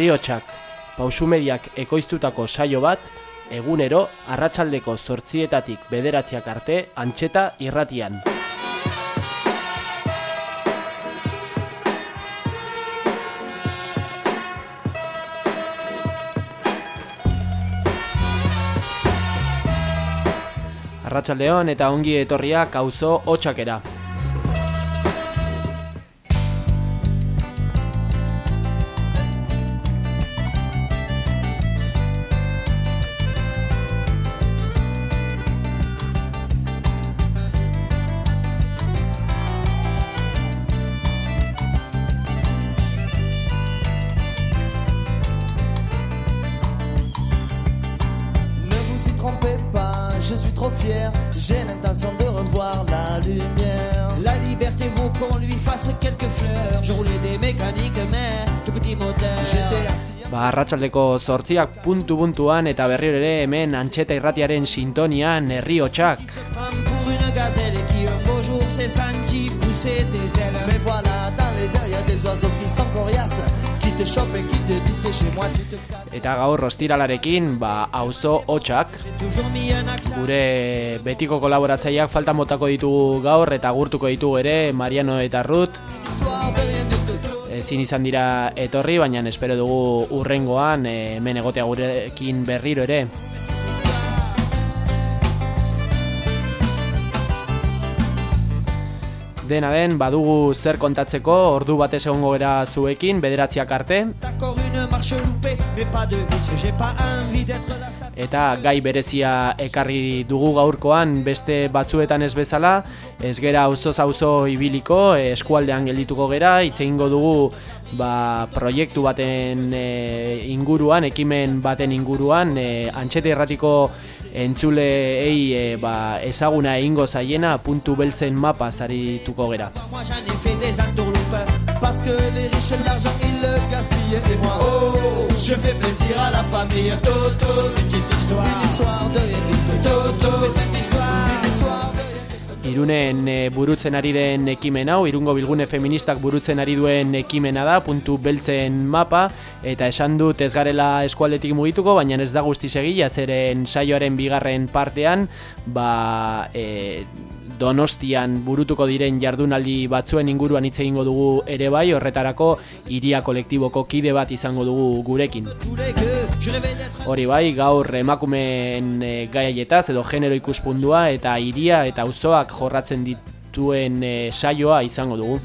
herriotsak pausumediak ekoiztutako saio bat, egunero arratsaldeko zortzietatik bederatziak arte antxeta irratian. Arratsaldeon eta ongi etorriak auzo hotsakera. Arratsaldeko zortziak puntu puntuan eta berriro ere hemen antxeta irratiaren sintonian herri hotxak. Eta gaur ostiralarekin, ba, auzo hotxak, gure betiko kolaboratzaileak falta motako ditugu gaur eta gurtuko ditugu ere Mariano eta Ruth. Ezin izan dira etorri, baina espero dugu urrengoan eh, hemen egotea gurekin berriro ere. Dena den, badugu zer kontatzeko, ordu batez egongo gera zuekin, bederatziak arte, Eta gai berezia ekarri dugu gaurkoan beste batzuetan ez bezala, ez gera auzoz auzo ibiliko, eh, eskualdean geldituko gera, hitz egingo dugu ba, proiektu baten eh, inguruan, ekimen baten inguruan, e, antxete erratiko entzuleei eh, ba, ezaguna egingo zaiena puntu beltzen mapa zarituko gera. Que les riches, l'argent, ils le gaspillent. Et moi, oh, je fais plaisir à la famille. Toto, Petite histoire. une histoire de. Toto, Petite histoire. une histoire de. Irunen e, burutzen ari den ekimen hau, Irungo Bilgune Feministak burutzen ari duen ekimena da, puntu beltzen mapa, eta esan dut ez garela eskualdetik mugituko, baina ez da guzti segila, zeren saioaren bigarren partean, ba, e, Donostian burutuko diren jardunaldi batzuen inguruan hitz egingo dugu ere bai, horretarako iria kolektiboko kide bat izango dugu gurekin. Hori bai, gaur emakumeen e, gaietaz edo genero ikuspundua eta iria eta auzoak jorratzen dituen e, saioa izango dugu.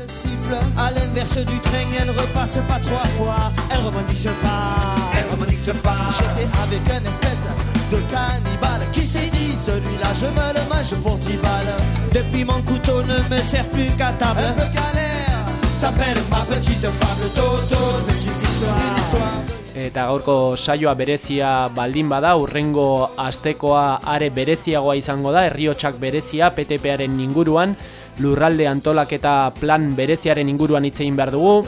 J'étais avec une espèce de cannibale qui s'est dit celui-là je me le mange pour 10 balles. Depuis mon couteau ne me sert plus qu'à table. Un peu galère, s'appelle ma petite fable Toto, petite histoire. Une histoire Eta gaurko saioa berezia baldin bada, urrengo astekoa are bereziagoa izango da, herriotsak berezia PTParen inguruan, lurralde antolaketa plan bereziaren inguruan hitz egin behar dugu,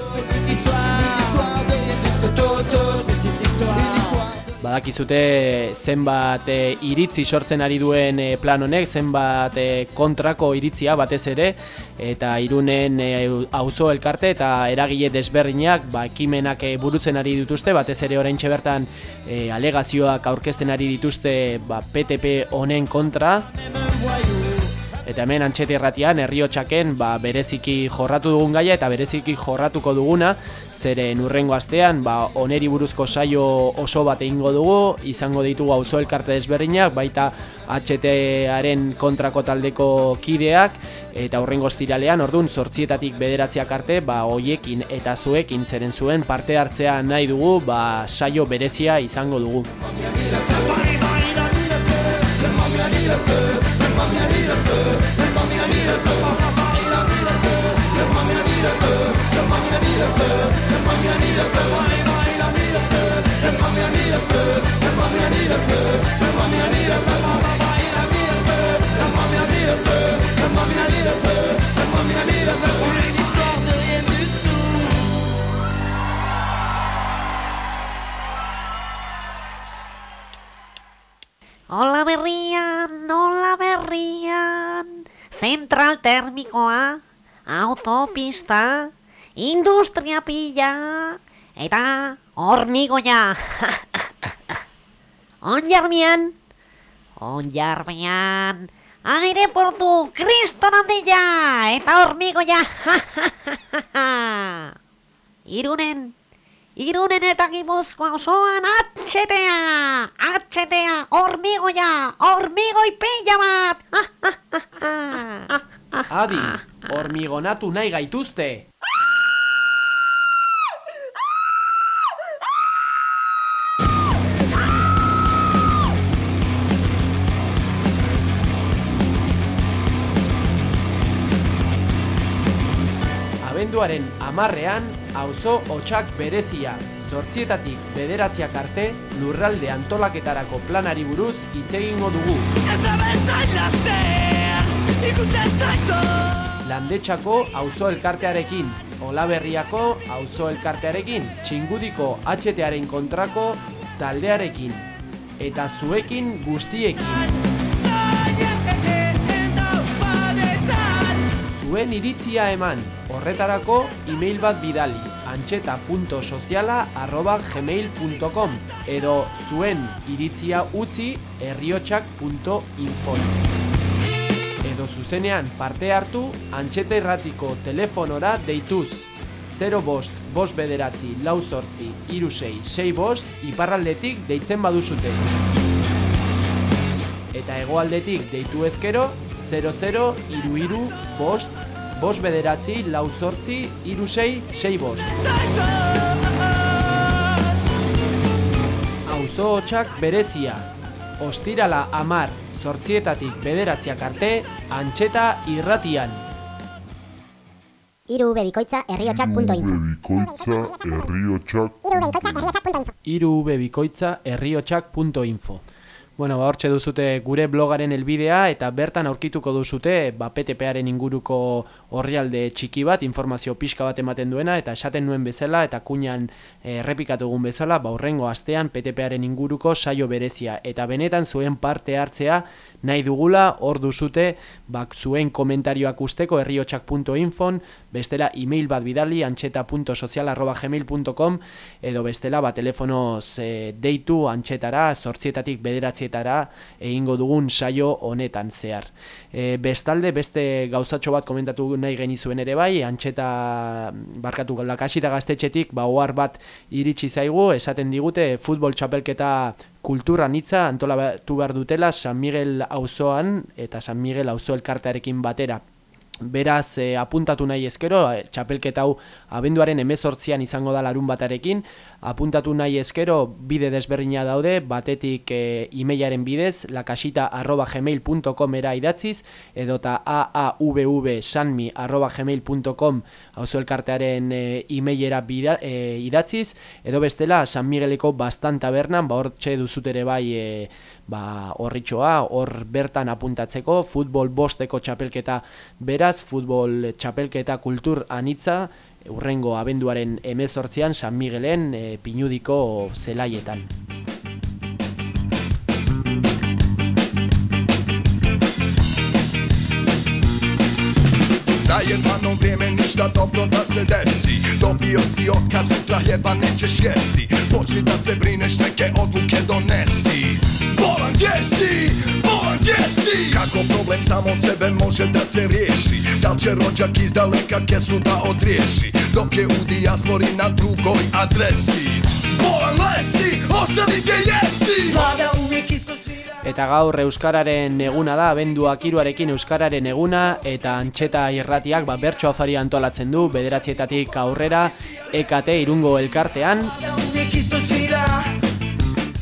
Badakizute zenbat e, iritzi sortzen ari duen e, plan honek, zenbat e, kontrako iritzia batez ere, eta irunen auzo elkarte eta eragile desberdinak ba, ekimenak burutzen ari dituzte, batez ere orain bertan alegazioak aurkezten ari dituzte ba, PTP honen kontra. Eta hemen antxete erratian, herriotxaken ba, bereziki jorratu dugun gaia eta bereziki jorratuko duguna, zeren urrengo astean, ba, oneri buruzko saio oso bat egingo dugu, izango ditugu auzo elkarte desberdinak, baita HTaren kontrako taldeko kideak, eta urrengo ostiralean, ordun sortzietatik bederatziak arte, ba, hoiekin eta zuekin zeren zuen parte hartzea nahi dugu, ba, saio berezia izango dugu. mommy, I need a fur. Look, mommy, I need a fur. I need a fur. Look, mommy, I need a fur. Look, mommy, I need a fur. Look, mommy, I need a fur. I need a fur. Look, mommy, I need a fur. Look, mommy, I need a fur. Look, mommy, I need a fur. Look, mommy, I need a fur. Look, mommy, I need a fur. Look, mommy, I need a fur. Hola berrian, hola berrian. Zentral termikoa, autopista, industria pila, eta hormigoia. Onjarmian, onjarmian, aireportu kriston handia eta hormigoia. Irunen, Irunen eta Gipuzkoa osoan atxetea, atxetea, hormigoia, hormigoi pila bat. Adi, hormigonatu nahi gaituzte. Abenduaren amarrean, auzo hotxak berezia, zortzietatik bederatziak arte, lurralde antolaketarako planari buruz hitz egingo dugu. Ez da bezain laster, ikusten zaitu Landetxako auzo elkartearekin, Olaberriako auzo elkartearekin, Txingudiko HTaren kontrako taldearekin, eta zuekin guztiekin. Zuen iritzia eman, horretarako email bat bidali, antxeta.soziala arroba gmail.com edo zuen iritzia utzi herriotxak.info edo zuzenean parte hartu antxeta irratiko telefonora deituz 0 bost, bost bederatzi, lau sortzi, iru sei, bost, iparraldetik deitzen baduzute. Eta hegoaldetik deitu ezkero 00 iru iru bost, bost bederatzi, lau sortzi, iru sei, sei bost. Auzo hotxak berezia. Ostirala amar, sortzietatik bederatziak arte, antxeta irratian. Iru bebikoitza herriotxak.info Bikoitza herriotxak irubebikoitza herriotxak.info Bueno, ba, hortxe duzute gure blogaren helbidea eta bertan aurkituko duzute ba, PTParen inguruko orrialde txiki bat, informazio pixka bat ematen duena eta esaten nuen bezala eta kuñan eh, errepikatu egun bezala, ba, horrengo astean PTParen inguruko saio berezia. Eta benetan zuen parte hartzea nahi dugula, hor duzute ba, zuen komentarioak usteko herriotxak.infon, bestela email bat bidali antxeta.sozial.gmail.com edo bestela ba, telefonoz eh, deitu antxetara, sortzietatik bederatzietara egingo dugun saio honetan zehar. E, bestalde, beste gauzatxo bat komentatu nahi genizuen ere bai, antxeta barkatu lakasita gaztetxetik, ba, ohar bat iritsi zaigu, esaten digute futbol txapelketa kultura nitza antolatu behar dutela San Miguel auzoan eta San Miguel auzo elkartearekin batera. Beraz, eh, apuntatu nahi ezkero, eh, txapelketa hau abenduaren emezortzian izango da larun batarekin, apuntatu nahi ezkero bide desberdina daude, batetik e, emailaren bidez, lakasita arroba gmail.com era idatziz, edota aavvsanmi arroba gmail.com hauzo e, emailera bida, e, idatziz, edo bestela San Migueleko bastan tabernan, ba hor txe duzut ere bai e, ba, horritxoa, hor bertan apuntatzeko, futbol bosteko txapelketa beraz, futbol txapelketa kultur anitza, urrengo abenduaren emezortzian San Miguelen e, pinudiko zelaietan. Za jedno vrijeme ništa dobro da se desi Dobio si otkaz, sutra hljeba nećeš jesti Počni da se brineš, neke odluke donesi Bolan gdje si? Bolan gdje si? Kako problem samo od sebe može da se riješi Da li će rođak iz daleka kesu da odriješi Dok je u dijaspori na drugoj adresi Bolan lesi, ostani gdje jesi Vlada uvijek Eta gaur Euskararen eguna da, abenduak iruarekin Euskararen eguna, eta antxeta irratiak ba, bertso afari antolatzen du, bederatzietatik aurrera, ekate irungo elkartean,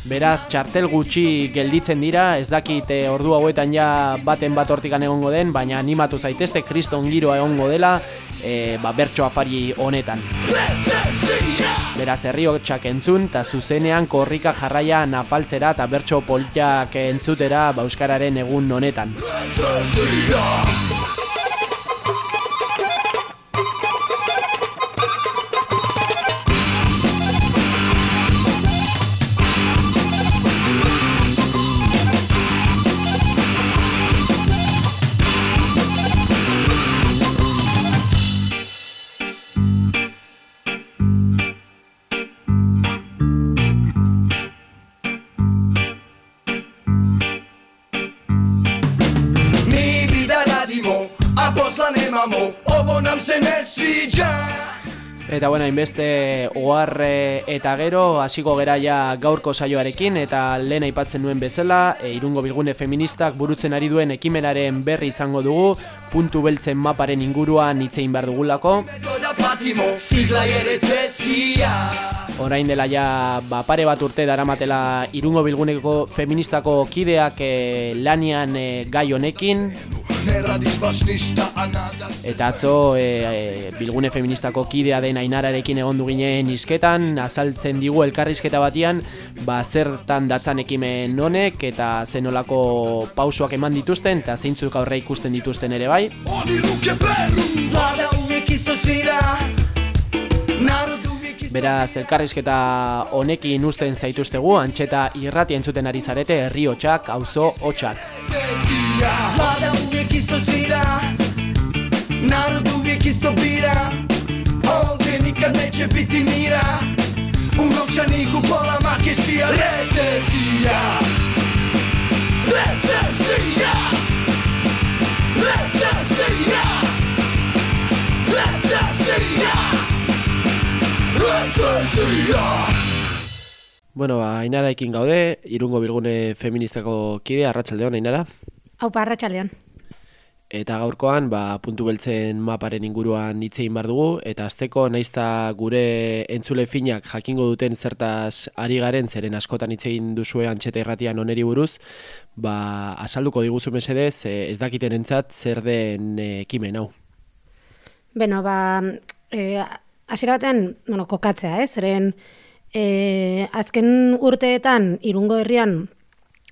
Beraz, txartel gutxi gelditzen dira, ez dakit e, ordu hauetan ja baten bat hortikan egongo den, baina animatu zaitezte, kriston giroa egongo dela, e, ba, bertso afari honetan. Beraz, herriotxak entzun, eta zuzenean korrika jarraia nafaltzera eta bertso poltiak entzutera ba, Euskararen egun honetan. Eta bueno, hainbeste oharre eta gero hasiko gera ja gaurko saioarekin eta lehen aipatzen nuen bezala, e, irungo bilgune feministak burutzen ari duen ekimenaren berri izango dugu, puntu beltzen maparen inguruan hitzein behar dugulako. Orain dela ja ba, pare bat urte daramatela irungo bilguneko feministako kideak e, lanian e, gai honekin, Eta atzo e, e, bilgune feministako kidea den ainararekin egon ginen isketan, azaltzen digu elkarrizketa batian, ba zertan datzan ekimen honek eta zenolako pausoak eman dituzten eta zeintzuk aurre ikusten dituzten ere bai. Beraz, elkarrizketa honekin usten zaituztegu, antxeta irratia entzuten ari zarete, herri hotxak, auzo hotxak. Vlada uvijek isto svira Narod uvijek isto bira neće biti mira U novčaniku pola makešija Recesija Recesija Recesija Recesija Recesija Bueno, ba, Ainaraekin gaude, irungo bilgune feministako kide, arratsaldeon Ainara. Hau parratxalean. Eta gaurkoan, ba, puntu beltzen maparen inguruan hitz egin behar dugu, eta azteko naizta gure entzule finak jakingo duten zertaz ari garen, zeren askotan hitz egin duzue antxeta irratian oneri buruz, ba, asalduko diguzu mesedez, eh, ez dakiten entzat zer den eh, ekimen hau. Beno, ba, e, hasiera batean, bueno, kokatzea, ez? Zeren, e, azken urteetan, irungo herrian,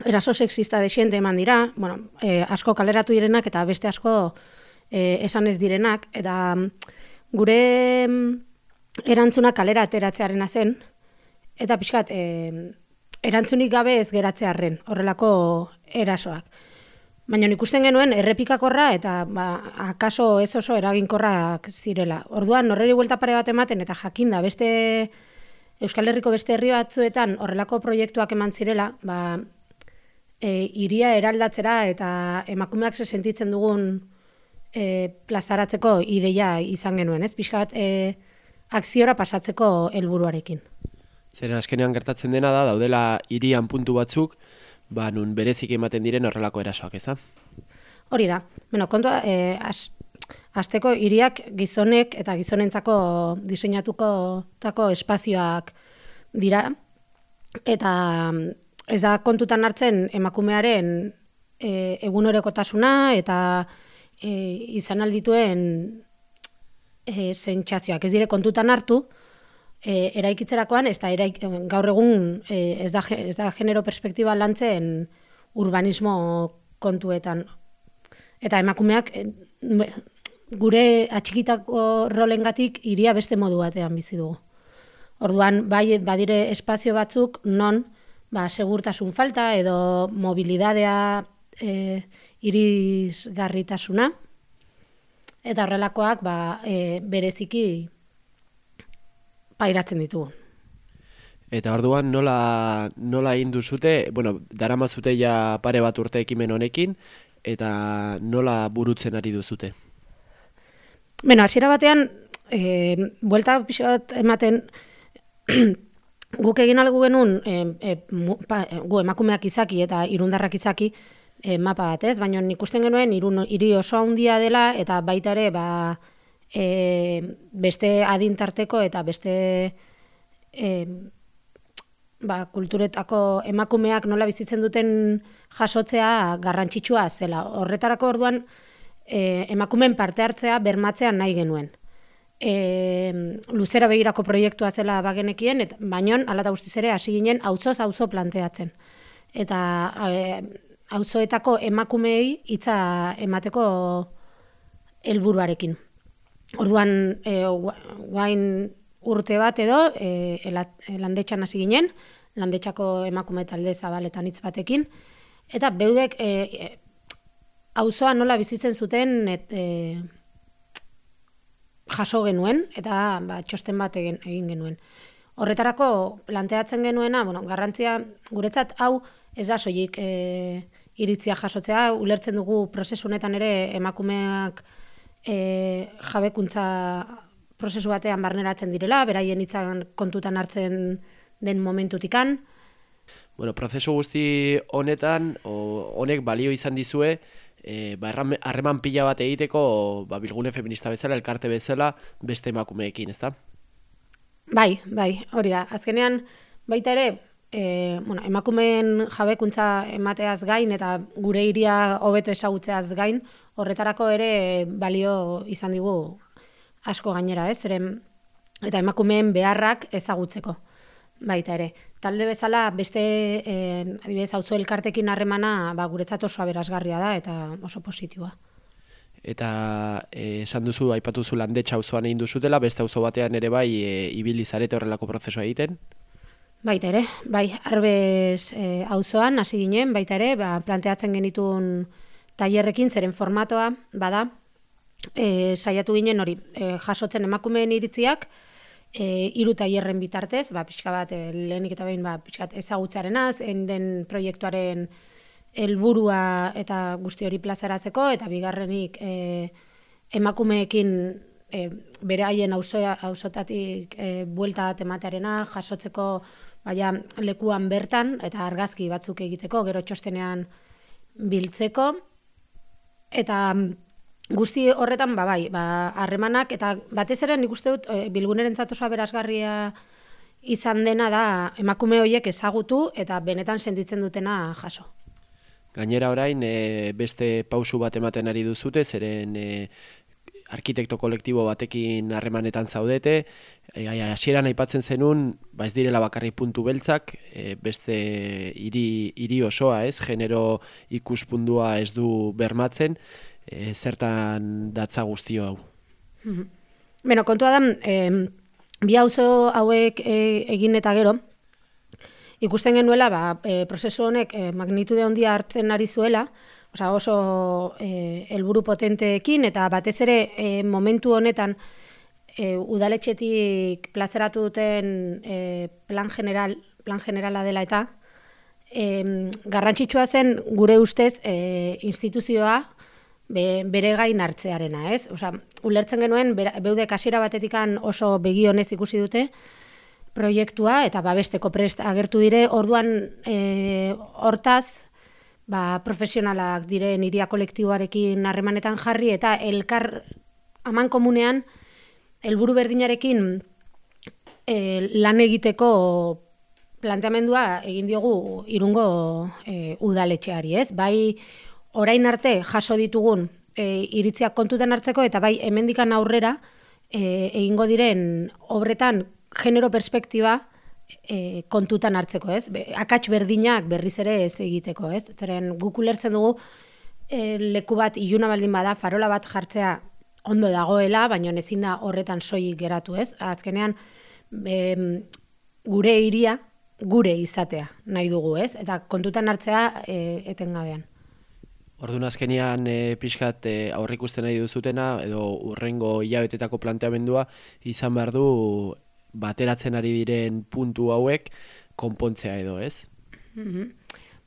eraso sexista desiente eman dira, bueno, e, asko kaleratu direnak eta beste asko e, esan ez direnak, eta mm, gure mm, erantzuna kalera ateratzearena zen, eta pixkat, e, erantzunik gabe ez geratzearren, horrelako erasoak. Baina ikusten genuen errepikakorra eta ba, akaso ez oso eraginkorrak zirela. Orduan horreri buelta pare bat ematen eta jakinda beste Euskal Herriko beste herri batzuetan horrelako proiektuak eman zirela, ba, e, iria eraldatzera eta emakumeak se sentitzen dugun e, plazaratzeko ideia izan genuen, ez? Pixka bat e, akziora pasatzeko helburuarekin. Zeren azkenean gertatzen dena da, daudela irian puntu batzuk, ba, nun berezik ematen diren horrelako erasoak, eza? Hori da. Bueno, kontua, e, az, azteko hiriak gizonek eta gizonentzako diseinatuko tako espazioak dira. Eta ez da kontutan hartzen emakumearen e, egunorekotasuna eta e, izan aldituen e, sentsazioak. Ez dire kontutan hartu, e, eraikitzerakoan, ez da eraik, gaur egun e, ez, da, ez da genero perspektiba lantzen urbanismo kontuetan. Eta emakumeak e, gure atxikitako rolengatik iria beste modu batean bizi dugu. Orduan, bai badire espazio batzuk non ba, segurtasun falta edo mobilidadea e, irisgarritasuna eta horrelakoak ba, e, bereziki pairatzen ditugu. Eta orduan nola, nola egin duzute, bueno, daramazute ja pare bat urte ekimen honekin, eta nola burutzen ari duzute? Beno, hasiera batean, e, buelta pixo bat ematen, guk egin algu genuen, e, e, pa, gu emakumeak izaki eta irundarrak izaki, e, mapa bat, ez? Baina ikusten genuen irun, hiri oso handia dela eta baita ere ba, e, beste adintarteko eta beste e, ba, kulturetako emakumeak nola bizitzen duten jasotzea garrantzitsua zela. Horretarako orduan e, emakumeen parte hartzea bermatzea nahi genuen. E, luzera begirako proiektua zela bagenekien, et, baino hala eta guztiz ere hasi ginen auzoz auzo planteatzen. Eta e, auzoetako emakumeei hitza emateko helburuarekin. Orduan, e, gua- guain urte bat edo, e, landetxan hasi ginen, landetxako emakume talde zabaletan hitz batekin, eta beudek e, e, auzoa nola bizitzen zuten et, e, jaso genuen, eta ba, txosten bat egin, egin genuen. Horretarako planteatzen genuena, bueno, garrantzia guretzat hau ez da soilik e, iritzia jasotzea, ulertzen dugu prozesu honetan ere emakumeak e, jabekuntza prozesu batean barneratzen direla, beraien hitzan kontutan hartzen den momentutikan. Bueno, prozesu guzti honetan, o, honek balio izan dizue, e, ba, harreman pila bat egiteko, ba, bilgune feminista bezala, elkarte bezala, beste emakumeekin, ezta? Bai, bai, hori da. Azkenean, baita ere, e, bueno, emakumeen jabekuntza emateaz gain eta gure iria hobeto ezagutzeaz gain, horretarako ere balio izan digu asko gainera, ez? Zeren, eta emakumeen beharrak ezagutzeko baita ere. Talde bezala beste e, adibidez auzo elkartekin harremana ba, guretzat oso aberasgarria da eta oso positiboa. Eta e, esan duzu, aipatu zu landetxa auzoan egin duzutela, beste auzo batean ere bai, e, ibili zarete horrelako prozesua egiten? Baita ere, bai, arbez e, auzoan hasi ginen, baita ere, ba, planteatzen genitun tailerrekin zeren formatoa, bada, e, saiatu ginen hori, e, jasotzen emakumeen iritziak, e, hiru tailerren bitartez, ba, pixka bat, e, lehenik eta behin, ba, pixka bat ezagutzarenaz, en den proiektuaren helburua eta guzti hori plazaratzeko, eta bigarrenik e, emakumeekin e, bere haien auzotatik e, buelta bat ematearena, jasotzeko baina lekuan bertan, eta argazki batzuk egiteko, gero txostenean biltzeko, eta guzti horretan, ba, bai, ba, harremanak, eta batez ere nik uste dut, e, bilguneren zatosa berazgarria izan dena da emakume horiek ezagutu eta benetan sentitzen dutena jaso. Gainera orain, e, beste pausu bat ematen ari duzute, zeren e, arkitekto kolektibo batekin harremanetan zaudete, e, hasieran aipatzen zenun, ba ez direla bakarrik puntu beltzak, e, beste hiri hiri osoa, ez, genero ikuspundua ez du bermatzen, e, zertan datza guztio hau. Beno, kontua da, em, bi auzo hauek e, egin eta gero, ikusten genuela, ba, e, prozesu honek e, magnitude handia hartzen ari zuela, osea oso e, helburu potenteekin, eta batez ere e, momentu honetan e, udaletxetik plazeratu duten e, plan general, plan generala dela eta, e, garrantzitsua zen gure ustez e, instituzioa be, bere gain hartzearena, ez? Osea, ulertzen genuen beudek hasiera batetikan oso begionez ikusi dute proiektua eta babesteko prest agertu dire, orduan e, hortaz ba, profesionalak diren iria kolektiboarekin harremanetan jarri eta elkar aman komunean helburu berdinarekin e, lan egiteko planteamendua egin diogu irungo e, udaletxeari, ez? Bai orain arte jaso ditugun e, iritziak kontutan hartzeko eta bai hemendikan aurrera e, egingo diren obretan genero perspektiba e, kontutan hartzeko, ez? Be, akats berdinak berriz ere ez egiteko, ez? Zeren guk ulertzen dugu e, leku bat iluna baldin bada, farola bat jartzea ondo dagoela, baina ezin da horretan soilik geratu, ez? Azkenean em, gure hiria gure izatea nahi dugu, ez? Eta kontutan hartzea e, etengabean. Orduan azkenian e, pixkat e, aurrikusten nahi duzutena edo urrengo hilabetetako planteamendua izan behar du bateratzen ari diren puntu hauek konpontzea edo, ez?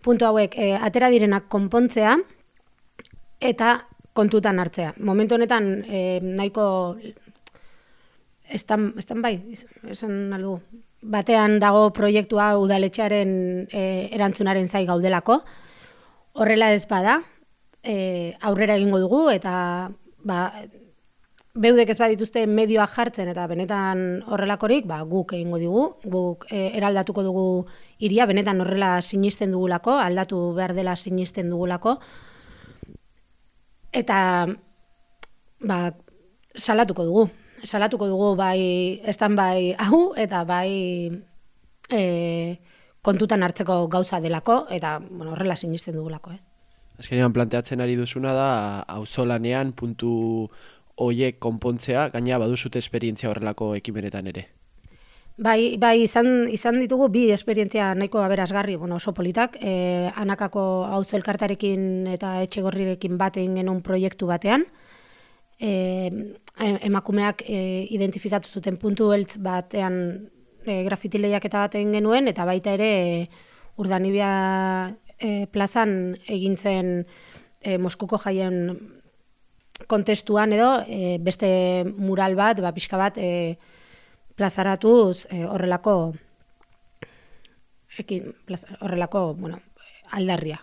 Puntu hauek e, atera direnak konpontzea eta kontutan hartzea. Momentu honetan e, nahiko estan, estan bai, esan aldu, batean dago proiektua udaletxearen e, erantzunaren zai gaudelako. Horrela ez bada, e, aurrera egingo dugu eta ba, beudek ez badituzte medioak jartzen eta benetan horrelakorik, ba, guk egingo digu, guk e, eraldatuko dugu iria, benetan horrela sinisten dugulako, aldatu behar dela sinisten dugulako, eta ba, salatuko dugu. Salatuko dugu bai estan bai hau eta bai e, kontutan hartzeko gauza delako eta bueno, horrela sinisten dugulako, ez? Azkenean planteatzen ari duzuna da auzolanean puntu hoiek konpontzea, gaina baduzute esperientzia horrelako ekimenetan ere. Bai, bai izan, izan ditugu bi esperientzia nahiko aberasgarri, bueno, oso politak, e, anakako auzo elkartarekin eta etxegorrirekin bat egin genuen proiektu batean, e, emakumeak e, identifikatu zuten puntu beltz batean e, grafiti lehiaketa bat egin genuen, eta baita ere e, urdanibia e, plazan egin zen e, Moskuko jaien kontestuan edo e, beste mural bat, ba, pixka bat e, plazaratuz e, horrelako ekin, plaza, horrelako, bueno, aldarria.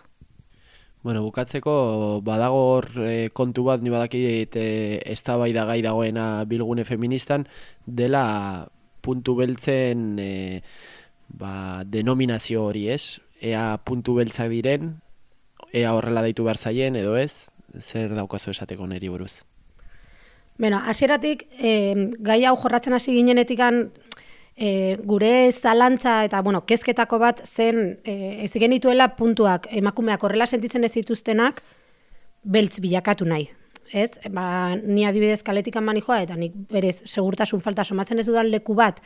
Bueno, bukatzeko badago hor e, kontu bat ni badakit e, eztabaida gai dagoena bilgune feministan dela puntu beltzen e, ba, denominazio hori, ez? Ea puntu beltzak diren, ea horrela daitu behar zaien edo ez, zer daukazu esateko neri buruz. Bueno, hasieratik e, gai hau jorratzen hasi ginenetikan e, gure zalantza eta bueno, kezketako bat zen e, ez genituela puntuak emakumeak horrela sentitzen ez dituztenak beltz bilakatu nahi. Ez? Ba, ni adibidez kaletik mani joa eta nik berez segurtasun falta somatzen ez dudan leku bat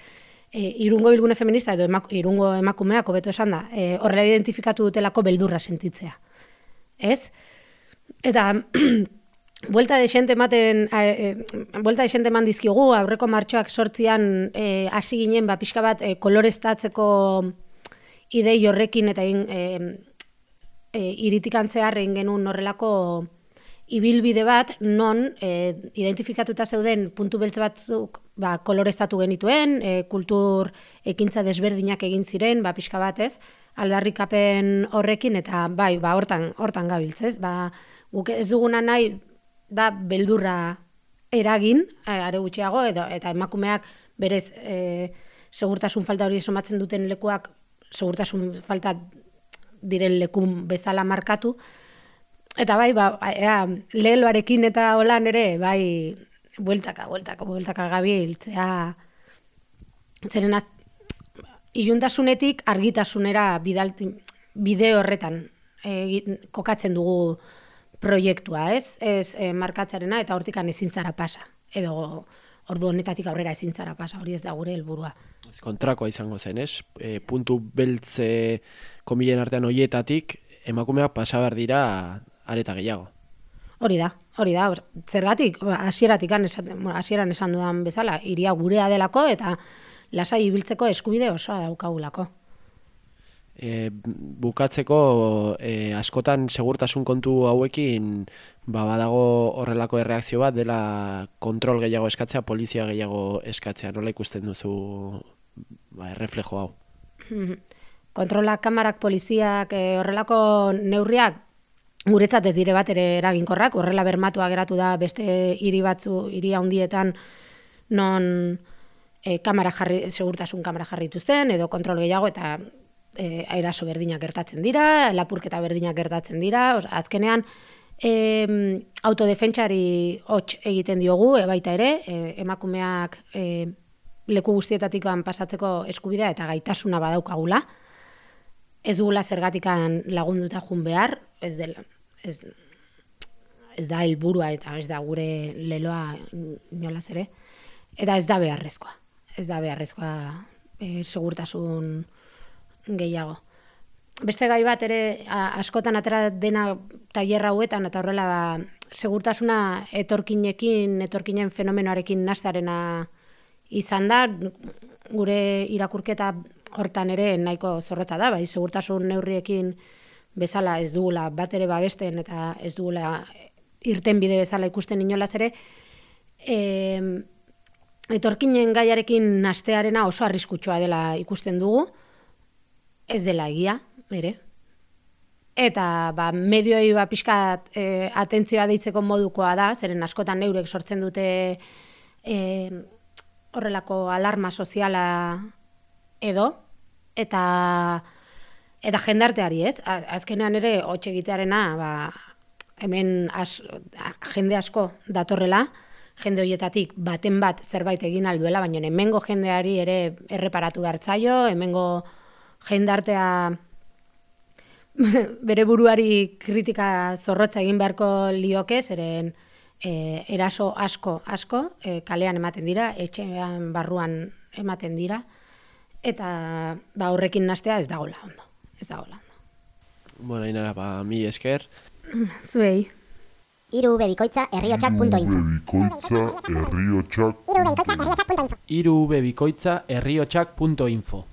e, irungo bilgune feminista edo emak, irungo emakumeak hobeto esan da, e, horrela identifikatu dutelako beldurra sentitzea. Ez? Eta Buelta de xente ematen, e, buelta de xente eman dizkigu, aurreko martxoak sortzian e, hasi ginen, ba, pixka bat, e, kolorestatzeko idei horrekin eta in, e, e, iritikan zeharren genuen horrelako ibilbide bat, non e, identifikatuta zeuden puntu beltz batzuk ba, kolorestatu genituen, e, kultur ekintza desberdinak egin ziren, ba, pixka bat ez, aldarrikapen horrekin, eta bai, ba, hortan, hortan gabiltz, ez, ba, guk ez duguna nahi, da beldurra eragin, eh, are gutxiago, edo, eta emakumeak berez e, segurtasun falta hori somatzen duten lekuak segurtasun falta diren lekun bezala markatu. Eta bai, ba, ea, leheloarekin eta holan ere, bai, bueltaka, bueltaka, bueltaka gabiltzea, zeren az, iluntasunetik argitasunera bidalti, bide horretan e, kokatzen dugu proiektua, ez? Ez e, markatzarena eta hortikan ezin zara pasa. Edo ordu honetatik aurrera ezin zara pasa, hori ez da gure helburua. Kontrakoa izango zen, ez? E, puntu beltze komilen artean hoietatik emakumeak pasa behar dira areta gehiago. Hori da, hori da. Zergatik, hasieratik esan, hasieran esan dudan bezala, iria gurea delako eta lasai ibiltzeko eskubide osoa daukagulako. E, bukatzeko e, askotan segurtasun kontu hauekin ba, badago horrelako erreakzio bat dela kontrol gehiago eskatzea, polizia gehiago eskatzea. Nola ikusten duzu ba, erreflejo hau? Kontrola kamarak, poliziak, e, horrelako neurriak guretzat ez dire bat ere eraginkorrak, horrela bermatua geratu da beste hiri batzu, hiri handietan non e, kamera jarri, segurtasun kamera jarrituzten edo kontrol gehiago eta e, airaso berdinak gertatzen dira, lapurketa berdinak gertatzen dira, Osa, azkenean e, autodefentsari hots egiten diogu, e, baita ere, e, emakumeak e, leku guztietatikoan pasatzeko eskubidea eta gaitasuna badaukagula, ez dugula zergatikan lagunduta jun behar, ez dela, ez, ez da helburua eta ez da gure leloa inolaz ere, eta ez da beharrezkoa, ez da beharrezkoa e, segurtasun gehiago. Beste gai bat ere askotan atera dena tailer hauetan eta horrela ba, segurtasuna etorkinekin, etorkinen fenomenoarekin nastarena izan da, gure irakurketa hortan ere nahiko zorrotza da, bai, segurtasun neurriekin bezala ez dugula bat ere babesten eta ez dugula irten bide bezala ikusten inolaz ere, e, etorkinen gaiarekin nastearena oso arriskutsua dela ikusten dugu, ez dela egia, ere. Eta ba, medioi ba, pixkat e, atentzioa deitzeko modukoa da, zeren askotan neurek sortzen dute e, horrelako alarma soziala edo, eta eta jendarteari ez, azkenean ere hotxe egitearena ba, hemen as, jende asko datorrela, jende horietatik baten bat zerbait egin alduela, baina hemengo jendeari ere erreparatu gartzaio, hemengo jendartea bere buruari kritika zorrotza egin beharko lioke, zeren e, eraso asko, asko, e, kalean ematen dira, etxean barruan ematen dira, eta ba, horrekin nastea ez dagoela ondo. Ez dagoela ondo. Bueno, inara, ba, mi esker. Zuei. Iru bebikoitza herriotxak.info Iru bebikoitza herriotxak.info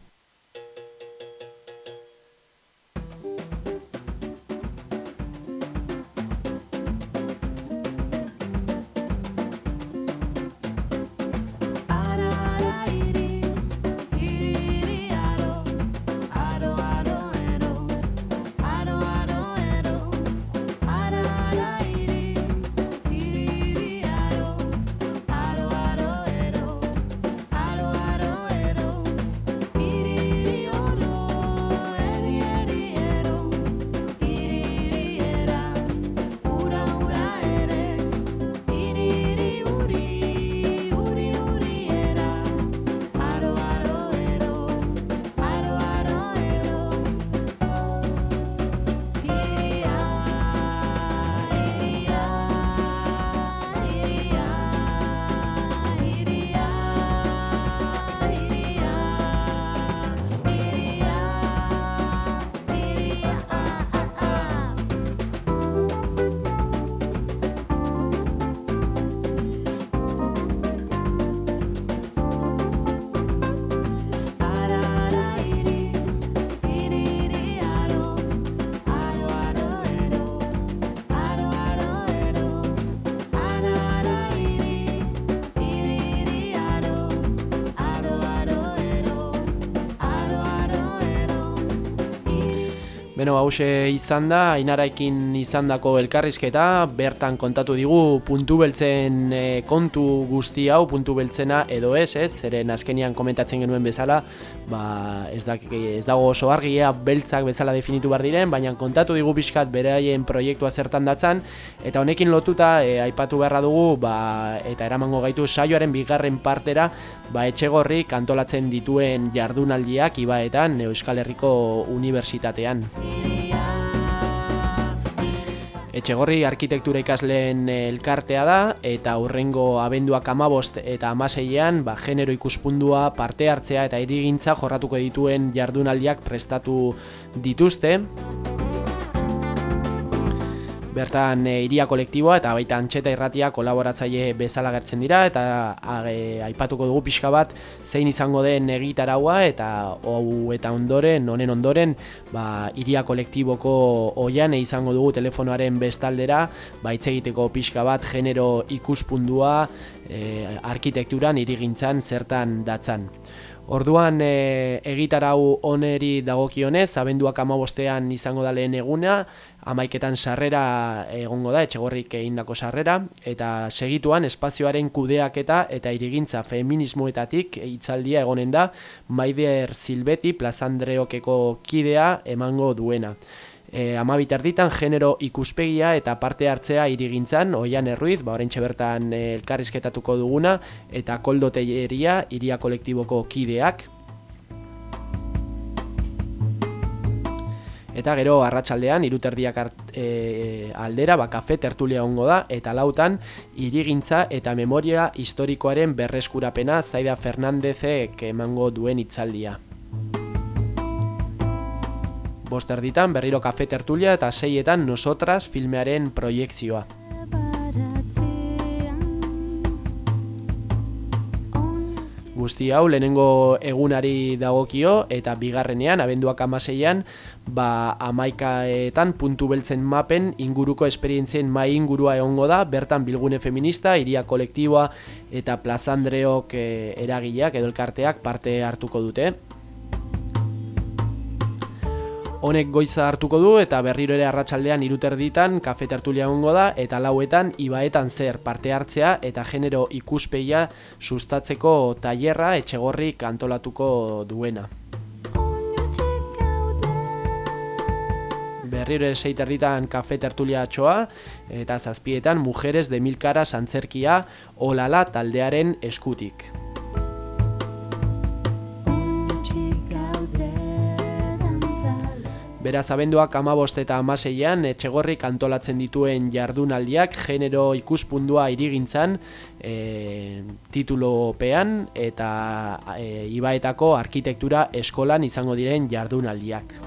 Beno, hause izan da, ainaraikin izandako elkarrizketa, bertan kontatu digu puntu beltzen e, kontu guzti hau, puntu beltzena edo ez, ez, zeren azkenian komentatzen genuen bezala, ba, ez, da, ez dago oso argia beltzak bezala definitu behar diren, baina kontatu digu pixkat beraien proiektua zertan datzan, eta honekin lotuta, e, aipatu beharra dugu, ba, eta eramango gaitu saioaren bigarren partera, ba, etxegorri kantolatzen dituen jardunaldiak ibaetan Euskal Herriko Unibertsitatean. Etxegorri arkitektura ikasleen elkartea da eta hurrengo abenduak amabost eta amaseian ba, genero ikuspundua parte hartzea eta irigintza jorratuko dituen jardunaldiak prestatu dituzte. Bertan e, iria kolektiboa eta baita antxeta irratia kolaboratzaile bezala gertzen dira eta e, aipatuko dugu pixka bat zein izango den egitaraua eta hau eta ondoren, honen ondoren ba, iria kolektiboko oian e, izango dugu telefonoaren bestaldera ba, egiteko pixka bat genero ikuspundua e, arkitekturan irigintzan zertan datzan. Orduan e, egitarau oneri dagokionez, abenduak amabostean izango da lehen eguna, amaiketan sarrera egongo da, etxegorrik egindako sarrera, eta segituan espazioaren kudeaketa eta irigintza feminismoetatik hitzaldia egonen da, Maider Silbeti plazandreokeko kidea emango duena e, amabit erditan genero ikuspegia eta parte hartzea irigintzan, oian erruiz, ba, orentxe bertan e, elkarrizketatuko duguna, eta koldo teieria, iria kolektiboko kideak. Eta gero arratsaldean iruterdiak e, aldera, ba, kafe tertulia ongo da, eta lautan irigintza eta memoria historikoaren berreskurapena Zaida Fernandezek emango duen itzaldia boster ditan berriro kafe tertulia eta seietan nosotras filmearen proiektzioa. Guzti hau lehenengo egunari dagokio eta bigarrenean, abenduak amaseian, ba amaikaetan puntu beltzen mapen inguruko esperientzien mai ingurua egongo da, bertan bilgune feminista, iria kolektiboa eta plazandreok eh, eragileak edo elkarteak parte hartuko dute honek goiza hartuko du eta berriro ere arratsaldean iruterditan kafe tertulia hongo da eta lauetan ibaetan zer parte hartzea eta genero ikuspeia sustatzeko tailerra etxegorri kantolatuko duena. Berriro ere seiterditan kafe tertulia atxoa eta zazpietan mujeres de mil cara santzerkia olala taldearen eskutik. Beraz, abenduak amabost eta amaseian, etxegorrik antolatzen dituen jardunaldiak, genero ikuspundua irigintzan, e, titulopean eta e, ibaetako arkitektura eskolan izango diren jardunaldiak.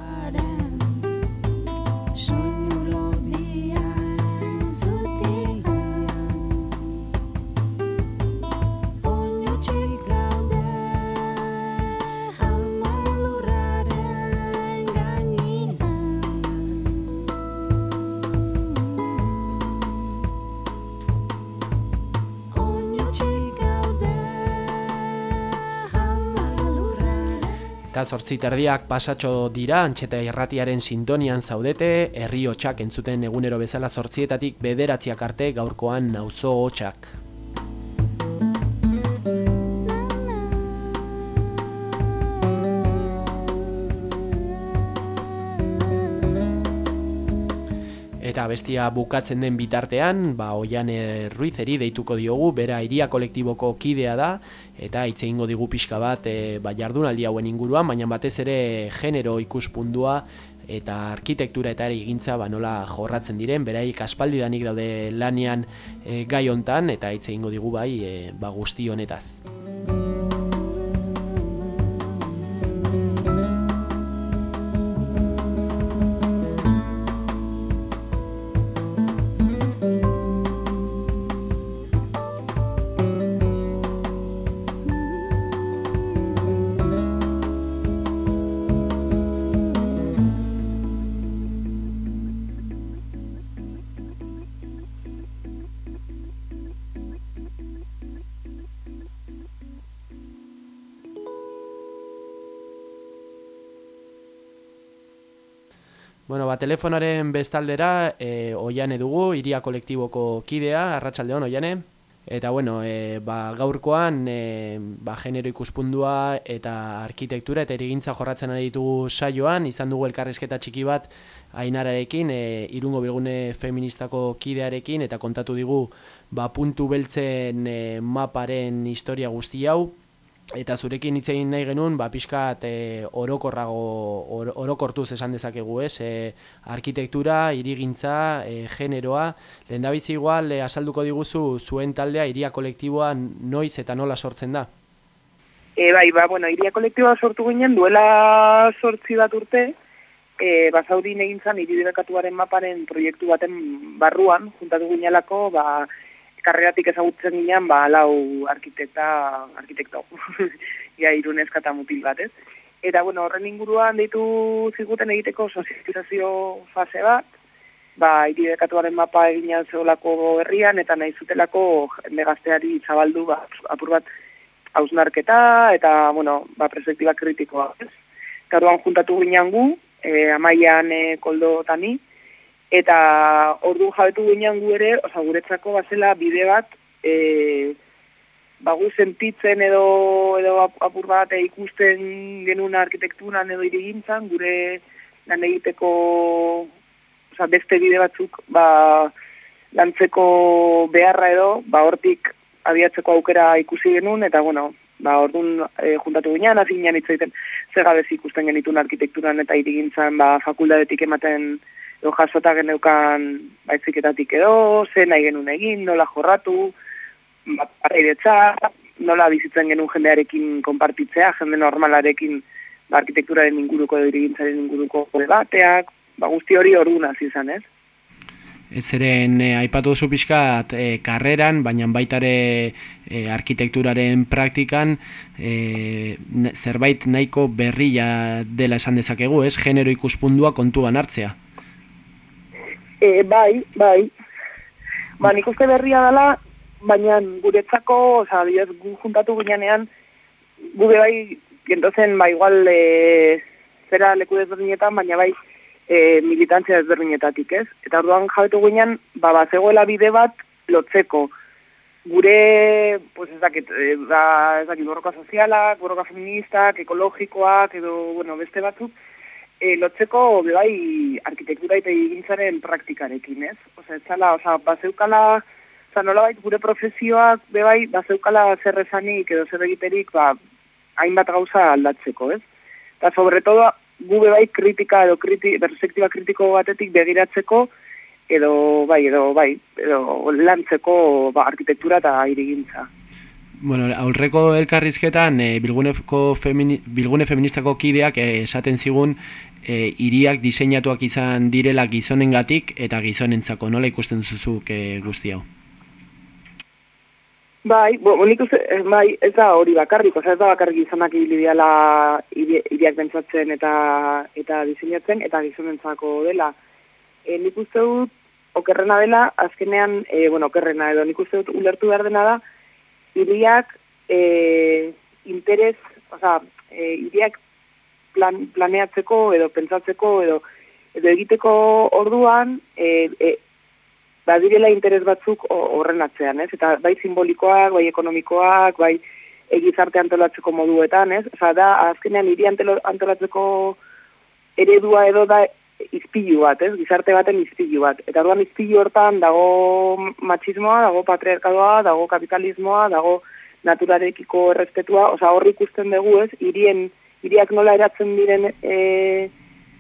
Eta sortzi terdiak pasatxo dira antxeta irratiaren sintonian zaudete, herri hotxak entzuten egunero bezala sortzietatik bederatziak arte gaurkoan nauzo hotxak. Eta bestia bukatzen den bitartean, ba, oian ruizeri deituko diogu, bera iria kolektiboko kidea da, eta hitz egingo digu pixka bat e, ba, jardunaldi hauen inguruan, baina batez ere genero ikuspundua eta arkitektura eta egintza ba, nola jorratzen diren, beraik aspaldi danik daude lanian e, gai hontan eta hitz egingo digu bai e, ba, guzti honetaz. Bueno, ba, telefonaren bestaldera, e, oiane dugu, iria kolektiboko kidea, arratsaldeon oiane. Eta bueno, e, ba, gaurkoan e, ba, genero ikuspundua eta arkitektura eta erigintza jorratzen ari ditugu saioan, izan dugu elkarrizketa txiki bat ainararekin, e, irungo bilgune feministako kidearekin, eta kontatu digu ba, puntu beltzen e, maparen historia guzti hau, Eta zurekin hitz egin nahi genuen, ba, pixkat e, orokorrago, or, orokortuz esan dezakegu ez, e, arkitektura, irigintza, e, generoa, lehen igual, e, asalduko diguzu zuen taldea iria kolektiboa noiz eta nola sortzen da? E, bai, ba, bueno, iria kolektiboa sortu ginen duela sortzi bat urte, e, basaudin egin zan maparen proiektu baten barruan, juntatu ginelako, ba, karreratik ezagutzen ginean, ba, lau arkitekta, arkitekto, ia iruneska eta mutil bat, ez? Eta, bueno, horren inguruan deitu ziguten egiteko sozializazio fase bat, ba, iridekatuaren mapa egin zeolako herrian, eta nahi zutelako negazteari zabaldu, ba, apur bat, hausnarketa, eta, bueno, ba, perspektiba kritikoa, ez? Garuan juntatu ginean gu, e, amaian e, koldo tani, eta ordu jabetu ginean gu ere, oza, guretzako bazela bide bat, e, bagu sentitzen edo, edo apur bat ikusten genuen arkitekturan edo irigintzan, gure lan egiteko oza, beste bide batzuk ba, lantzeko beharra edo, ba, hortik abiatzeko aukera ikusi genuen, eta bueno, ba, orduan e, juntatu ginean, hasi ginean itzaiten, zegabez ikusten genitun arkitekturan eta irigintzan, ba, fakultatetik ematen edo jasota geneukan baitziketatik edo, ze nahi genuen egin, nola jorratu, parreiretza, nola bizitzen genuen jendearekin konpartitzea, jende normalarekin ba, arkitekturaren inguruko edo irigintzaren inguruko debateak, ba, guzti hori orduan hasi izan, ez? Ez eren, eh, aipatu duzu pixkat eh, karreran, baina baitare eh, arkitekturaren praktikan eh, zerbait nahiko berria dela esan dezakegu, ez? Genero ikuspundua kontuan hartzea. E, bai, bai. Ba, nik uste berria dela, baina guretzako, oza, bidez, gu juntatu ginean, gube bai, gentozen, ba, igual, e, zera leku desberdinetan, baina bai, e, militantzia desberdinetatik, ez? Eta orduan jabetu ginean, ba, ba, zegoela bide bat, lotzeko. Gure, pues ez dakit, e, ba, ez dakit, borroka sozialak, borroka feministak, ekologikoak, edo, bueno, beste batzuk, e, lotzeko bai arkitektura eta egintzaren praktikarekin, ez? Osa, ez zala, osa, bazeukala, osa, nola bai, gure profesioak bai, bazeukala zer esanik edo zer egiterik, ba, hainbat gauza aldatzeko, ez? Eta, sobre todo, gu bai kritika edo kriti, perspektiba kritiko batetik begiratzeko, edo bai, edo bai, edo lantzeko ba, arkitektura eta irigintza. Bueno, aurreko elkarrizketan e, bilguneko femini, bilgune feministako kideak eh, esaten zigun e, iriak diseinatuak izan direla gizonengatik eta gizonentzako nola ikusten zuzuk e, guzti hau? Bai, bo, nik uste, bai, ez da hori bakarrik, oza, ez da bakarrik gizonak ibidiala iriak bentsatzen eta eta diseinatzen eta gizonentzako dela. E, nik uste dut, okerrena dela, azkenean, e, bueno, okerrena edo, nik uste dut ulertu behar dena da, iriak e, interes, oza, e, iriak plan, planeatzeko edo pentsatzeko edo edo egiteko orduan e, e, badirela interes batzuk horren atzean, ez? Eta bai simbolikoak, bai ekonomikoak, bai egizarte antolatzeko moduetan, ez? Osa, da, azkenean hiri antolatzeko eredua edo da izpilu bat, ez? Gizarte baten izpilu bat. Eta orduan izpilu hortan dago machismoa, dago patriarkadoa, dago kapitalismoa, dago naturarekiko errespetua, osa horri ikusten dugu, ez? Hirien iriak nola eratzen diren e,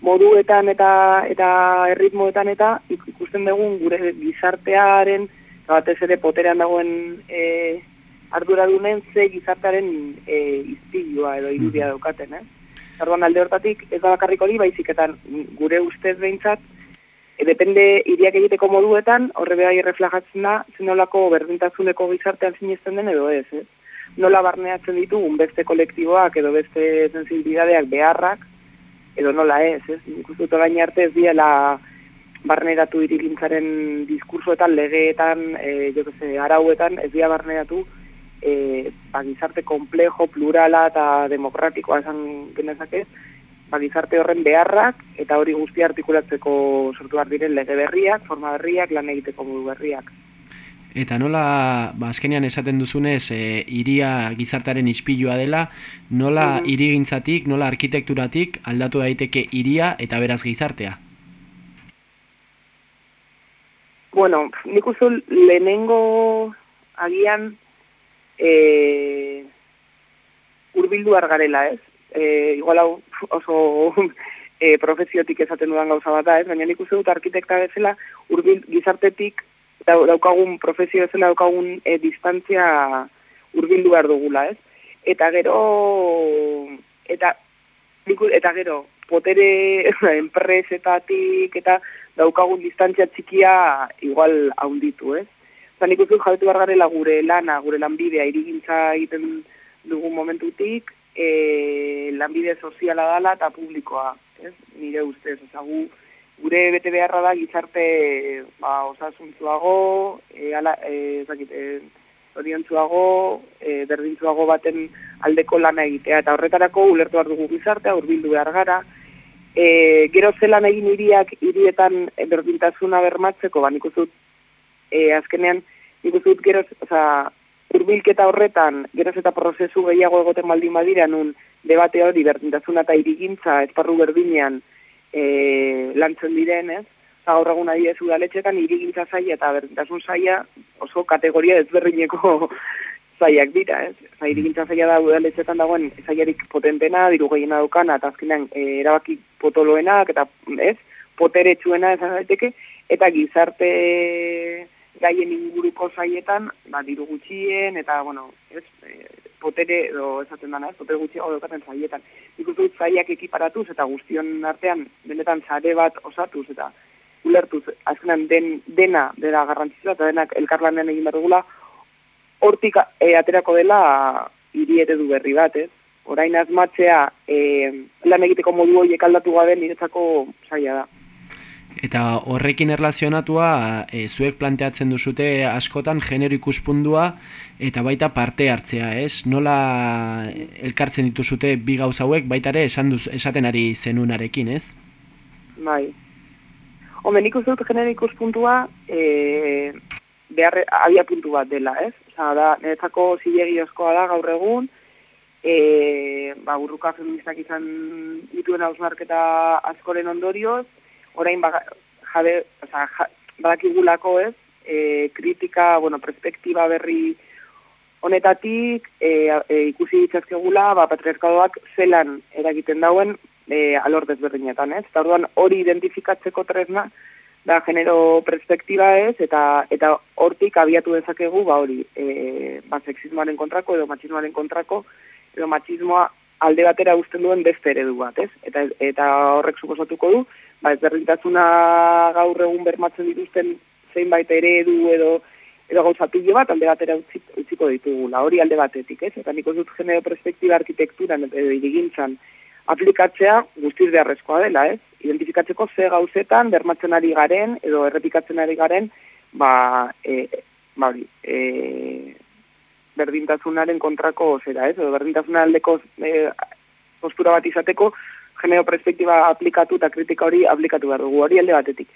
moduetan eta eta erritmoetan eta ikusten dugun gure gizartearen batez ere poterean dagoen e, arduradunen ze gizartearen e, izpilua edo irudia daukaten, eh? Orduan alde hortatik ez da bakarrik hori baizik eta gure ustez behintzat e, depende iriak egiteko moduetan horre behar reflejatzen da zenolako berdintasuneko gizartean sinesten den edo ez, eh? Nola barneatzen ditugun beste kolektiboak edo beste sensibilidadeak beharrak, edo nola ez, ez? Nik uste dut arte ez diela barneratu irigintzaren diskursoetan, legeetan, e, jo que arauetan, ez dira barneratu e, ba, gizarte komplejo, plurala eta demokratikoa esan genezake, ba, gizarte horren beharrak eta hori guztia artikulatzeko sortu behar diren lege berriak, forma berriak, lan egiteko modu berriak. Eta nola, ba, azkenean esaten duzunez, e, iria gizartaren ispilua dela, nola Mhm. irigintzatik, nola arkitekturatik aldatu daiteke iria eta beraz gizartea? Bueno, nik uste lehenengo agian e, urbildu argarela, ez? E, igual hau oso e, profesiotik esaten dudan gauza bat da, ez? Baina nik uste dut arkitekta bezala urbil, gizartetik dau- daukagun profesio bezala daukagun e, distantzia urbildu behar dugula, ez? Eta gero eta eta gero potere enpresetatik eta daukagun distantzia txikia igual haunditu, ez? Osa, nik jabetu behar garela gure lana, gure lanbidea irigintza egiten dugun momentutik, e, lanbide soziala dala eta publikoa, ez? Nire ustez, oza, gure bete beharra da gizarte ba, osasuntzuago, e, ala, e, zakit, e, zoriontzuago, e, berdintzuago baten aldeko lana egitea, eta horretarako ulertu behar dugu gizartea, hurbildu behar gara, e, gero zelan egin hiriak hirietan berdintasuna bermatzeko, ba, nik dut, e, azkenean, nik dut gero, oza, urbilketa horretan, geroz eta prozesu gehiago egoten baldin badira, nun debate hori berdintasuna eta irigintza esparru berdinean e, lantzen diren, ez? Eta gaur egun adibidez udaletxetan irigintza zaila eta berdintasun zaila oso kategoria ezberdineko zaiak dira, ez? Oza, irigintza zaila da udaletxetan dagoen zailarik potentena, diru gehiena daukana, eta azkenean e, erabaki potoloenak, eta ez, poteretsuena esan daiteke, eta gizarte gaien inguruko zaietan, ba, diru gutxien, eta, bueno, ez, e, potere, edo esaten dana, ez, potere gutxiago daukaten zaietan. Nik uste dut zaiak ekiparatuz, eta guztion artean, benetan sare bat osatuz, eta ulertuz, azkenan den, dena, dela garrantzitsua, eta denak elkarlanean egin behar dugula, hortik e, aterako dela hiri eredu berri bat, ez? Orain asmatzea e, lan egiteko modu horiek aldatu gabe niretzako zaila da. Eta horrekin erlazionatua, e, zuek planteatzen duzute askotan genero ikuspundua eta baita parte hartzea, ez? Nola elkartzen dituzute bi gauza hauek baita ere esan duz, esaten ari zenunarekin, ez? Bai. Hombre, nik uste genero ikuspuntua e, behar abia puntu bat dela, ez? Osa, da, niretzako zilegiozkoa da gaur egun, e, ba, burruka feministak izan dituen hausnarketa askoren ondorioz, orain baga, jabe, oza, ja, badakigulako ez, e, kritika, bueno, perspektiba berri honetatik e, e, ikusi ditzazkegula, ba, patriarkadoak zelan eragiten dauen e, alor desberdinetan, ez? Eta orduan hori identifikatzeko tresna da genero perspektiba ez, eta eta hortik abiatu dezakegu, ba hori, e, ba, sexismoaren kontrako edo machismoaren kontrako, edo machismoa alde batera uzten duen beste eredu bat, ez? Eta, eta horrek suposatuko du, ba, ezberdintasuna gaur egun bermatzen dituzten zeinbait eredu edo edo gauza pilo bat alde batera utzi, utziko ditugula, hori alde batetik, ez? Eta nik uste dut genero perspektiba arkitekturan edo irigintzan aplikatzea guztiz beharrezkoa dela, ez? Identifikatzeko ze gauzetan bermatzen ari garen edo errepikatzen ari garen, ba, e, ba hori, e, berdintasunaren kontrako zera, ez? Edo berdintasunaren aldeko e, postura bat izateko genero perspektiba aplikatu eta kritika hori aplikatu behar dugu, hori alde batetik.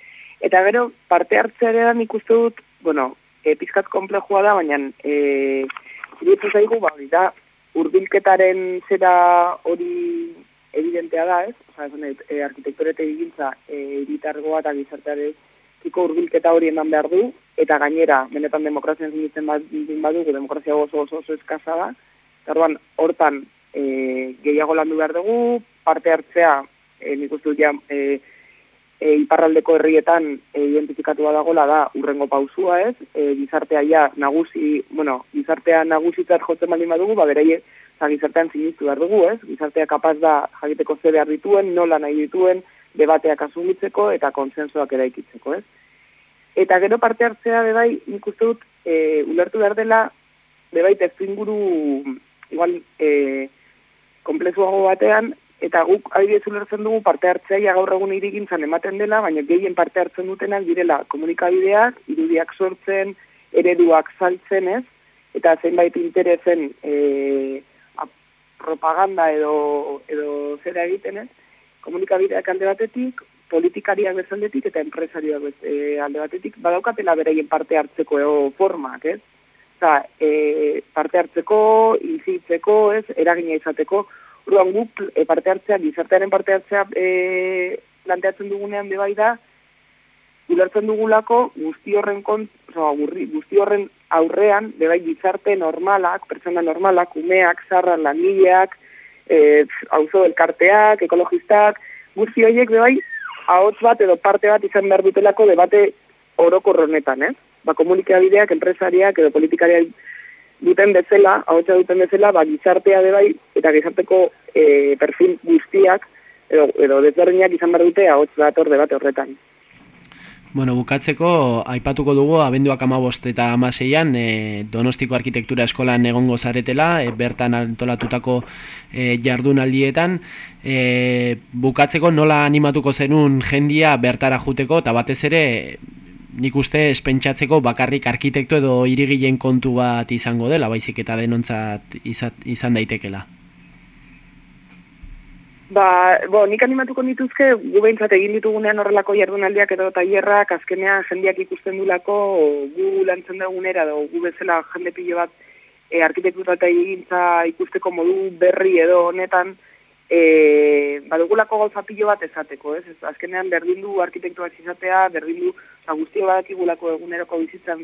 Eta gero, parte hartzearen ikuste dut, bueno, e, pizkat komplejua da, baina e, iruditzen zaigu, ba, hori da, urbilketaren zera hori evidentea da, ez? Osa, esan, e, arkitektore eta egintza e, iritargoa eta gizartearekiko urbilketa hori eman behar du, eta gainera, benetan demokrazian zinitzen badugu, demokrazia oso oso oso eskasa da, eta orduan, hortan e, gehiago landu behar dugu, parte hartzea, e, nik uste dut ja, e, e, iparraldeko herrietan e, identifikatua dagola da urrengo pausua ez, e, gizartea ja nagusi, bueno, gizartea nagusitzat jotzen baldin badugu, ba beraie, za gizartean sinistu behar dugu ez, gizartea kapaz da jakiteko ze behar dituen, nola nahi dituen, debateak asumitzeko eta konsensuak eraikitzeko ez. Eta gero parte hartzea bebai, nik uste dut, e, ulertu behar dela, bebai testu inguru, igual, e, komplezuago batean, eta guk adibidez ulertzen dugu parte hartzea gaur egun irigintzan ematen dela, baina gehien parte hartzen dutenak direla komunikabideak, irudiak sortzen, ereduak saltzen ez, eta zenbait interesen e, propaganda edo, edo zera egiten ez, komunikabideak alde batetik, politikariak bezaldetik eta enpresarioak bez, e, alde batetik, badaukatela beraien parte hartzeko eo formak, ez? Eta e, parte hartzeko, izitzeko, ez, eragina izateko, Orduan guk e, parte hartzea, gizartearen parte hartzea e, planteatzen dugunean bebai da, ulertzen dugulako guzti horren kont, oza, gurri, guzti horren aurrean, bebai gizarte normalak, pertsona normalak, umeak, zarran, langileak, e, auzo elkarteak, ekologistak, guzti horiek bebai, ahots bat edo parte bat izan behar dutelako debate orokorronetan, ez? Ba, komunikabideak, enpresariak edo politikariak duten bezala, ahotsa duten bezala, ba, gizartea de bai, eta gizarteko e, perfil guztiak, edo, edo desberdinak izan behar dute ahots dator debate horretan. Bueno, bukatzeko, aipatuko dugu, abenduak amabost eta amaseian, e, Donostiko Arkitektura Eskolan egongo zaretela, e, bertan antolatutako e, jardunaldietan, e, bukatzeko nola animatuko zenun jendia bertara juteko, eta batez ere, nik uste espentsatzeko bakarrik arkitekto edo irigilen kontu bat izango dela, baizik eta denontzat izan daitekela. Ba, bo, nik animatuko nituzke, gu behintzat egin ditugunean horrelako jardunaldiak edo tailerrak, azkenean jendeak ikusten dulako, gu lantzen dugunera, edo gu bezala jende pilo bat e, arkitektura eta egintza ikusteko modu berri edo honetan, e, badugulako gauza pilo bat ezateko, ez? ez azkenean berdin du arkitektua izatea, berdin du oza, guztio badakigulako eguneroko bizitzan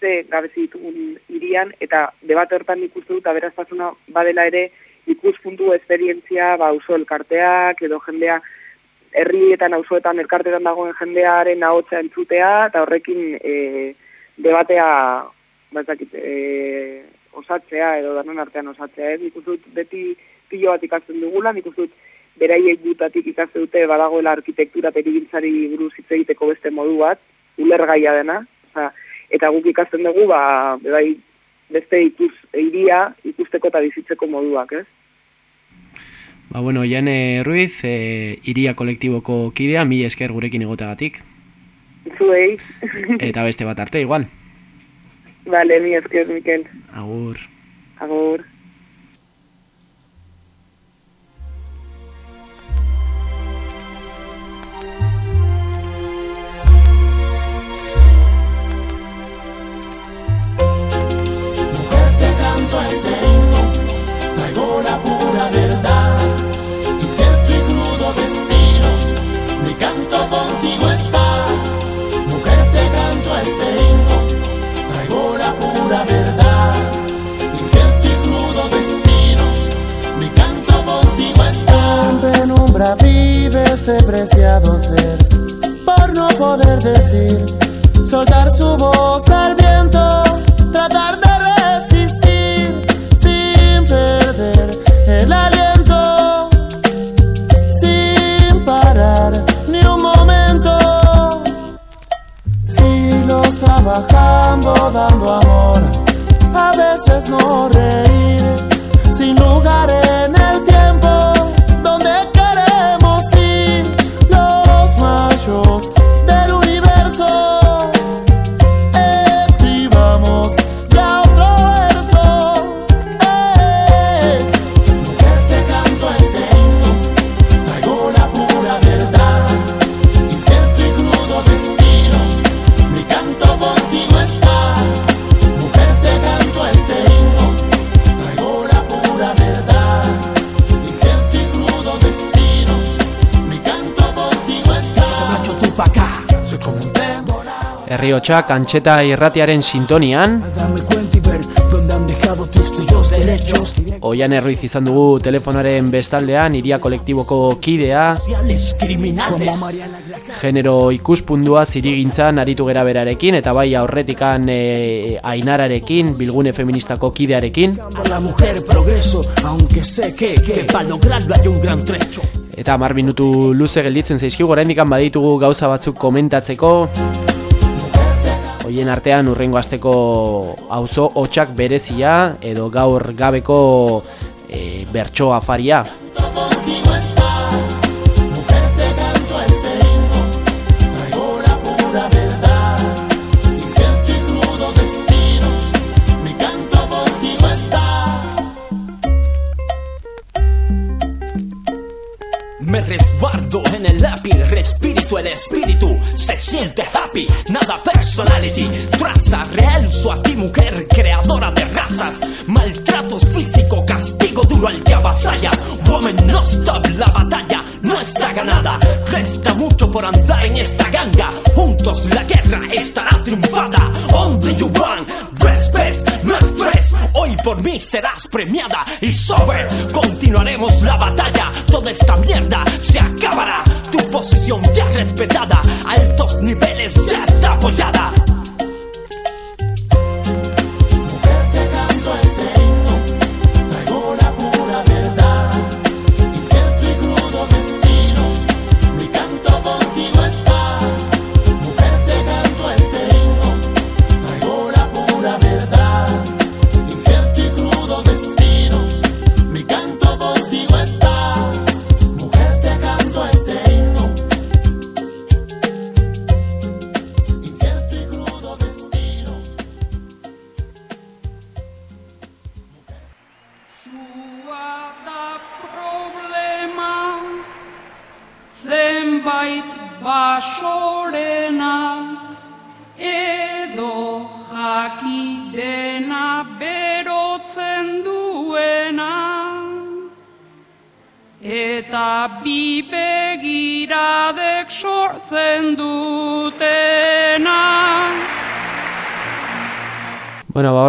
ze gabezi ditugun irian, eta debate hortan ikustu dut, aberaztasuna badela ere, ikuspuntu esperientzia, ba, auzo elkarteak, edo jendea, herrietan auzoetan elkartetan dagoen jendearen ahotsa entzutea, eta horrekin e, debatea, bazakit, e, osatzea, edo danon artean osatzea, ez? Nik beti pilo bat ikasten dugula, nik beraiek dutatik ikaste dute badagoela arkitektura perigintzari buruz hitz egiteko beste modu bat, ulergaia dena, oza, eta guk ikasten dugu, ba, bai, beste ikus, iria ikusteko eta bizitzeko moduak, ez? Ba, bueno, Jane Ruiz, e, iria kolektiboko kidea, mi esker gurekin egotagatik. Zuei. Eta beste bat arte, igual. Vale, mi esker, Mikel. Agur. Agur. canto a este traigo la pura verdad, incierto y crudo destino, mi canto contigo está, mujer te canto a este traigo la pura verdad, incierto y crudo destino, mi canto contigo está. En penumbra vive ese preciado ser, por no poder decir, soltar su voz al viento trabajando, dando amor, a veces no reír, sin lugar Herriotxa kantxeta irratiaren sintonian. Oian erruiz izan dugu telefonaren bestaldean iria kolektiboko kidea. Genero ikuspundua zirigintzan aritu gera berarekin eta bai aurretikan e, ainararekin, bilgune feministako kidearekin. Eta mar minutu luze gelditzen zaizkigu, oraindik baditugu gauza batzuk komentatzeko. Hoien artean urrengo asteko auzo hotxak berezia edo gaur gabeko e, bertso afaria. Me resguardo incluso el espíritu se siente happy. Nada personality, traza real su a ti mujer creadora de razas. Maltratos físico, castigo duro al que avasalla. Woman no stop la batalla, no está ganada. Resta mucho por andar en esta ganga. Juntos la guerra estará triunfada. You want respect, no estrés. Hoy por mí serás premiada y sobre continuaremos la batalla. Toda esta mierda se acabará. Tu posición ya respetada, altos niveles ya está apoyada.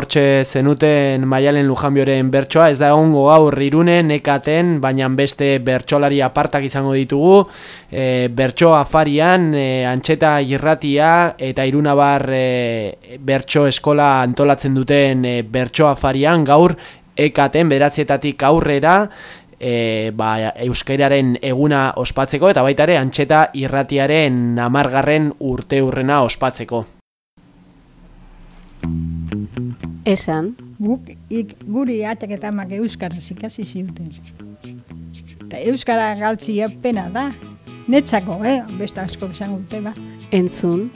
Hortxe zenuten Maialen Lujanbioren bertsoa, ez da egongo gaur irune, nekaten, baina beste bertsolari apartak izango ditugu, e, bertso afarian, e, antxeta irratia eta irunabar e, bertso eskola antolatzen duten e, bertso afarian, gaur ekaten beratzietatik aurrera, e, ba, euskararen eguna ospatzeko, eta baita ere antxeta irratiaren amargarren urte urrena ospatzeko. Esan, Guk ik, guri atek eta amak euskaraz ikasi ziuten. Eta euskara galtzia pena da. Netzako, eh? Beste asko izango dute, ba. entzun,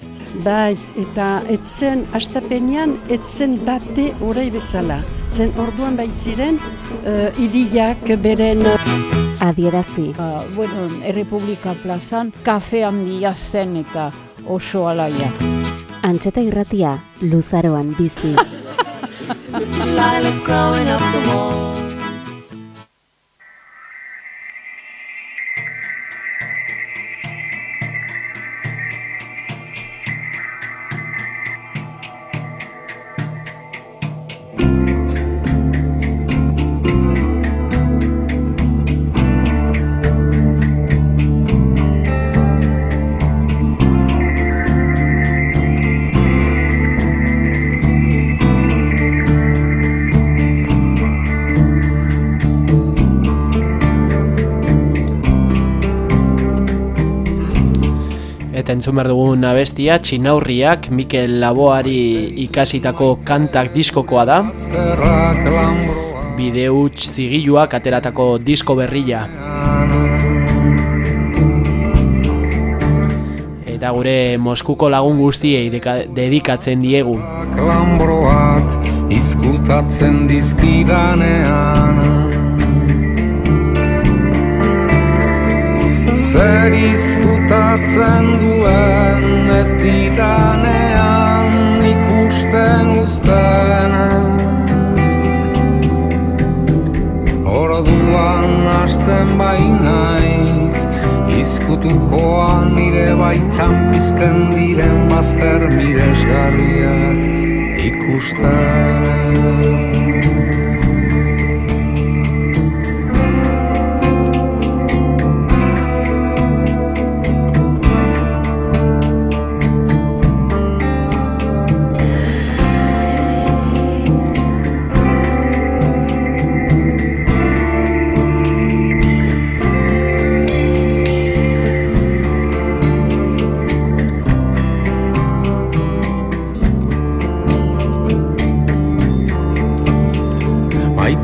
Bai, eta etzen astapenean etzen bate orai bezala. Zen orduan baitziren uh, idiak beren adierazi. Ba, bueno, Errepublika plazan kafe handia zen eta oso alaia. Antxeta irratia luzaroan bizi. Lilac growing up the wall. Entzun behar dugun abestia, txinaurriak, Mikel Laboari ikasitako kantak diskokoa da. Bideuts zigiluak ateratako disko berria. Eta gure Moskuko lagun guztiei dedikatzen diegu. Lambroak izkutatzen dizkidanean Zer izkutatzen duen ez didanean ikusten uzten Orduan hasten bainaiz Izkutukoan nire baitan pizten diren bazter miresgarriak ikusten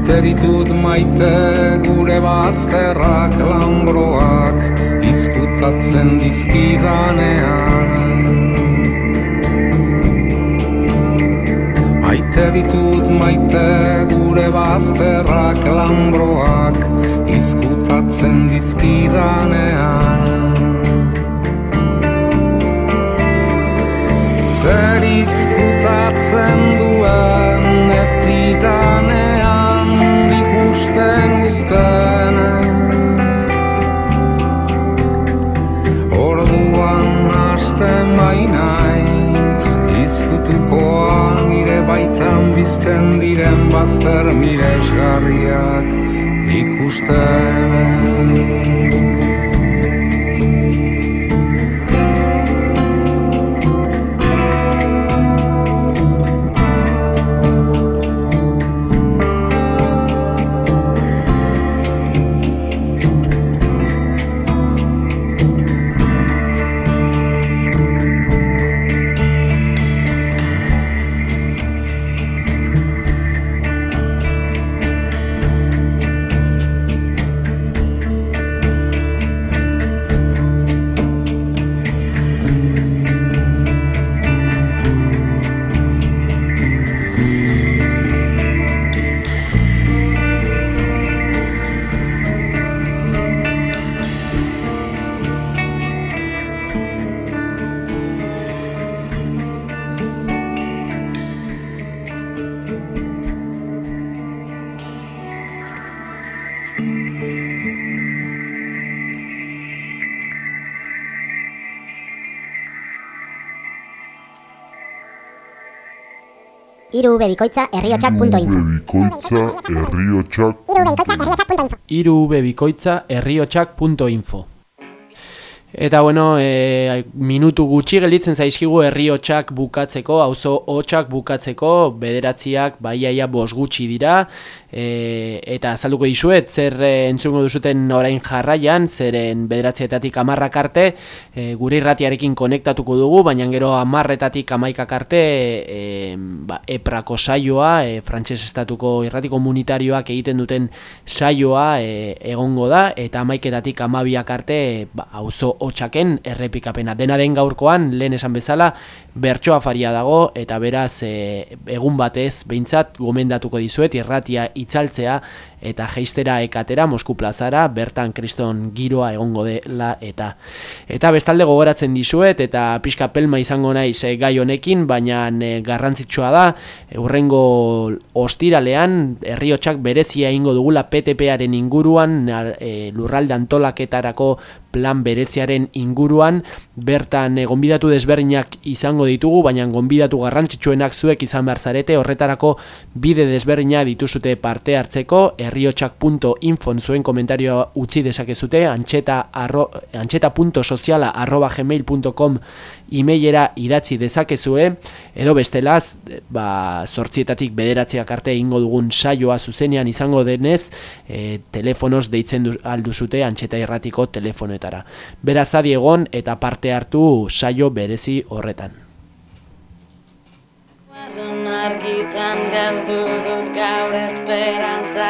Maite ditut maite gure bazterrak lambroak izkutatzen dizkidanean. Maite ditut maite gure bazterrak lambroak izkutatzen dizkidanean. Zer izkutatzen duen ez didanean ikusten uzten Orduan hasten bainaiz Izkutukoa nire baitan bizten diren bazter miresgarriak ikusten Hiru bebikoitza herriotsak.info. Bikoitza herriotsak irubebikoitza herriotsak.info Eta bueno, e, minutu gutxi gelditzen zaizkigu herriotsak bukatzeko, auzo hotsak bukatzeko, bederatziak baiaia bos gutxi dira, e, eta azalduko dizuet, zer e, entzungo duzuten orain jarraian, zeren bederatzietatik amarrak arte, e, gure irratiarekin konektatuko dugu, baina gero amarretatik amaikak arte, e, ba, eprako saioa, e, frantses estatuko irrati komunitarioak egiten duten saioa e, egongo da, eta amaiketatik amabiak arte, ba, auzo hotxaken errepikapena. Dena den gaurkoan, lehen esan bezala, bertsoa faria dago, eta beraz, e, egun batez, behintzat, gomendatuko dizuet, irratia itzaltzea, eta jeistera ekatera Mosku plazara, bertan kriston giroa egongo dela eta. Eta bestalde gogoratzen dizuet eta pixka pelma izango naiz e, gai honekin, baina e, garrantzitsua da e, urrengo ostiralean herriotsak berezia egingo dugula PTParen inguruan e, lurralde antolaketarako plan bereziaren inguruan bertan e, gonbidatu desberdinak izango ditugu, baina gonbidatu garrantzitsuenak zuek izan behar zarete horretarako bide desberdina dituzute parte hartzeko herriotsak.info zuen komentarioa utzi dezakezute antxeta, arro, antxeta.sociala arroba gmail.com emailera idatzi dezakezue edo bestelaz ba, sortzietatik bederatziak arte ingo dugun saioa zuzenean izango denez e, telefonos deitzen du, alduzute antxeta irratiko telefonetara beraz adi egon eta parte hartu saio berezi horretan. Argitan galdu dut gaur esperantza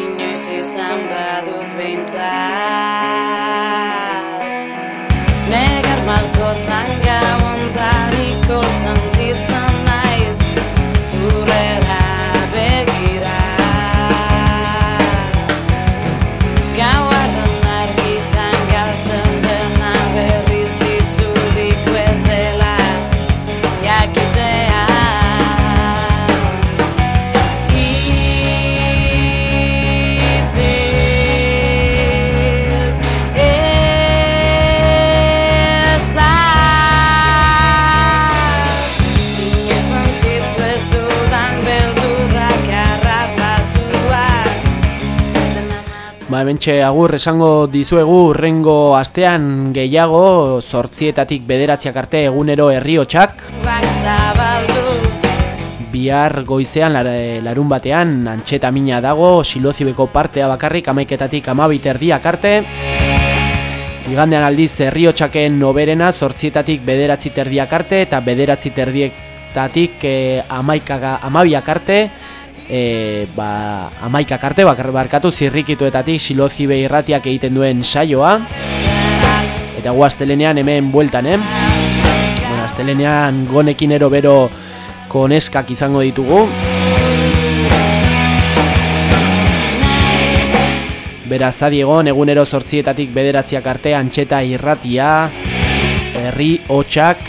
Inoiz izan badut behintzat malko tanggamu hementxe agur esango dizuegu rengo astean gehiago, sortzietatik bederatziak arte egunero herriotsak, bihar goizean lar, larun batean antxeta mina dago, silozibeko partea bakarrik amaiketatik amabit erdiak arte, igandean aldiz herriotsaken noberena sortzietatik bederatzi terdiak arte, eta bederatzi terdietatik e, amaikaga, amabiak arte, e, ba, amaikak arte bakar, barkatu zirrikituetatik silozibe irratiak egiten duen saioa eta gu hemen bueltan, eh? Bueno, astelenean gonekin ero bero koneskak izango ditugu Beraz, adiegon, egunero sortzietatik bederatziak arte antxeta irratia, herri hotxak,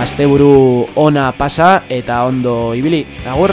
asteburu ona pasa eta ondo ibili. Agur.